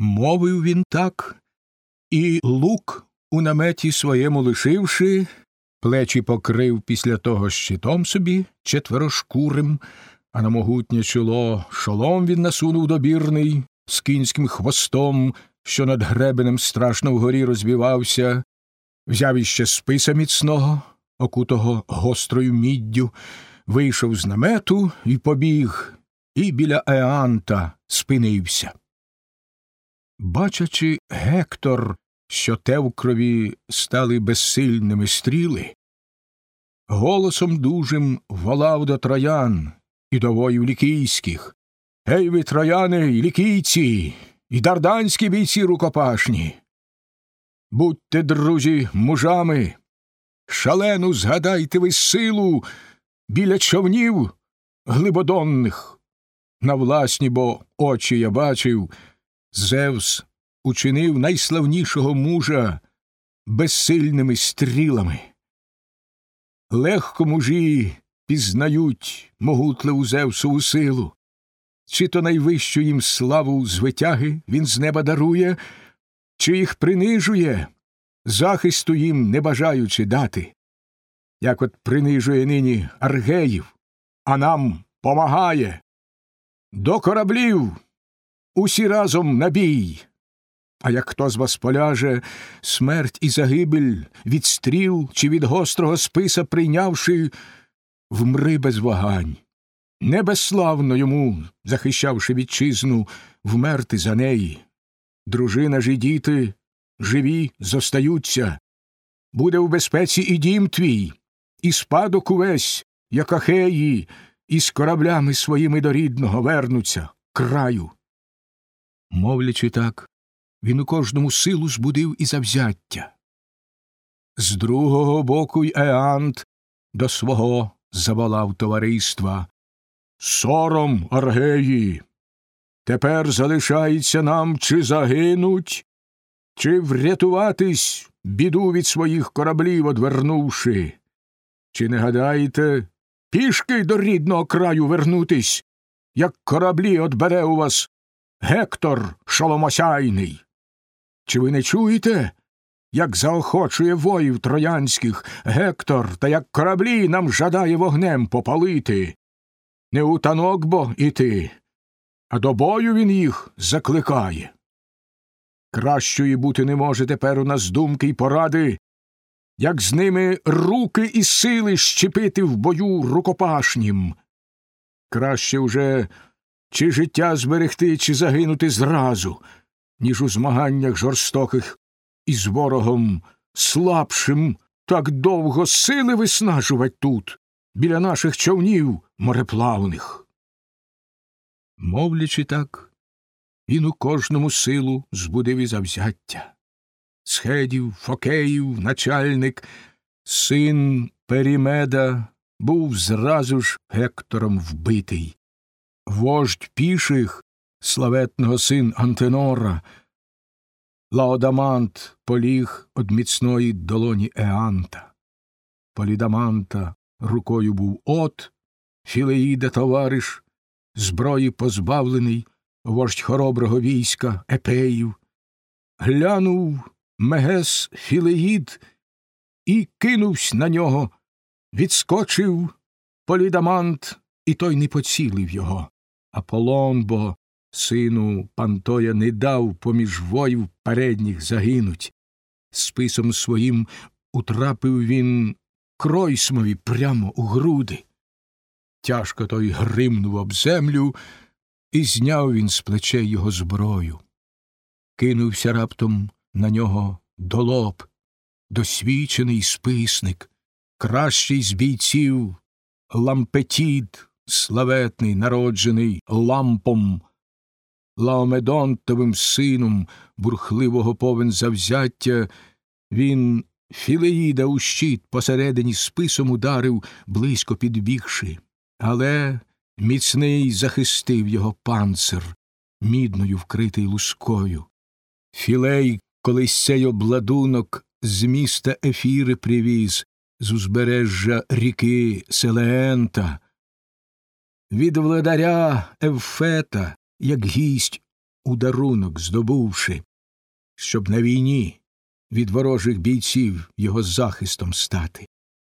Мовив він так, і лук у наметі своєму лишивши, плечі покрив після того щитом собі четверошкурим, а на могутнє чоло шолом він насунув добірний з кінським хвостом, що над гребенем страшно вгорі розвівався, взяв іще списа міцного, окутого гострою міддю, вийшов з намету і побіг, і біля Еанта спинився. Бачачи Гектор, що те в крові стали безсильними стріли, голосом дужим волав до троян і до воїв лікійських. Гей ви, трояни, і лікійці, і дарданські бійці рукопашні. Будьте, друзі, мужами, шалену згадайте ви силу біля човнів глибодонних. На власні бо очі я бачив, Зевс учинив найславнішого мужа безсильними стрілами. Легко мужі пізнають могутливу Зевсову силу, чи то найвищу їм славу з витяги він з неба дарує, чи їх принижує, захисту їм не бажаючи дати, як от принижує нині аргеїв, а нам помагає. До кораблів усі разом на бій. А як хто з вас поляже смерть і загибель від стріл чи від гострого списа прийнявши, вмри без вагань. Не безславно йому, захищавши вітчизну, вмерти за неї. Дружина ж і діти живі зостаються. Буде в безпеці і дім твій, і спадок увесь, як ахеї, і з кораблями своїми до рідного вернуться краю. Мовлячи так, він у кожному силу збудив і завзяття. З другого боку й Еант до свого заволав товариства. Сором, Аргеї! Тепер залишається нам чи загинуть, чи врятуватись, біду від своїх кораблів одвернувши. Чи не гадаєте, пішки до рідного краю вернутись, як кораблі отбере у вас Гектор шоломосяйний? Чи ви не чуєте, як заохочує воїв троянських Гектор та як кораблі нам жадає вогнем попалити? Не у танок бо іти, а до бою він їх закликає. Кращої бути не може тепер у нас думки й поради, як з ними руки і сили щепити в бою рукопашнім. Краще вже чи життя зберегти, чи загинути зразу, ніж у змаганнях жорстоких із ворогом слабшим так довго сили виснажувать тут, біля наших човнів мореплавних. Мовлячи так, він у кожному силу збудив і завзяття. Схедів, Фокеїв, начальник, син Перімеда був зразу ж Гектором вбитий. Вождь піших, славетного син Антенора, Лаодамант поліг од міцної долоні Еанта. Полідаманта рукою був от, Філеїда товариш, зброї позбавлений, вождь хороброго війська епеїв. Глянув Мегес Філеїд і кинувсь на нього, відскочив полідамант, і той не поцілив його. Аполлон бо, сину Пантоя, не дав поміж воїв передніх загинуть. Списом своїм утрапив він кройсмові прямо у груди. Тяжко той гримнув об землю, і зняв він з плечей його зброю. Кинувся раптом на нього долоб, досвідчений списник, кращий з бійців лампетід, славетний, народжений лампом, Лаомедонтовим сином бурхливого повен завзяття, він Філеїда у щит посередині списом ударив, близько підбігши, але міцний захистив його панцир, мідною вкритий лускою. Філей колись цей обладунок з міста Ефіри привіз, з узбережжя ріки Селеента, від владаря Евфета, як гість у дарунок здобувши, щоб на війні від ворожих бійців його захистом стати.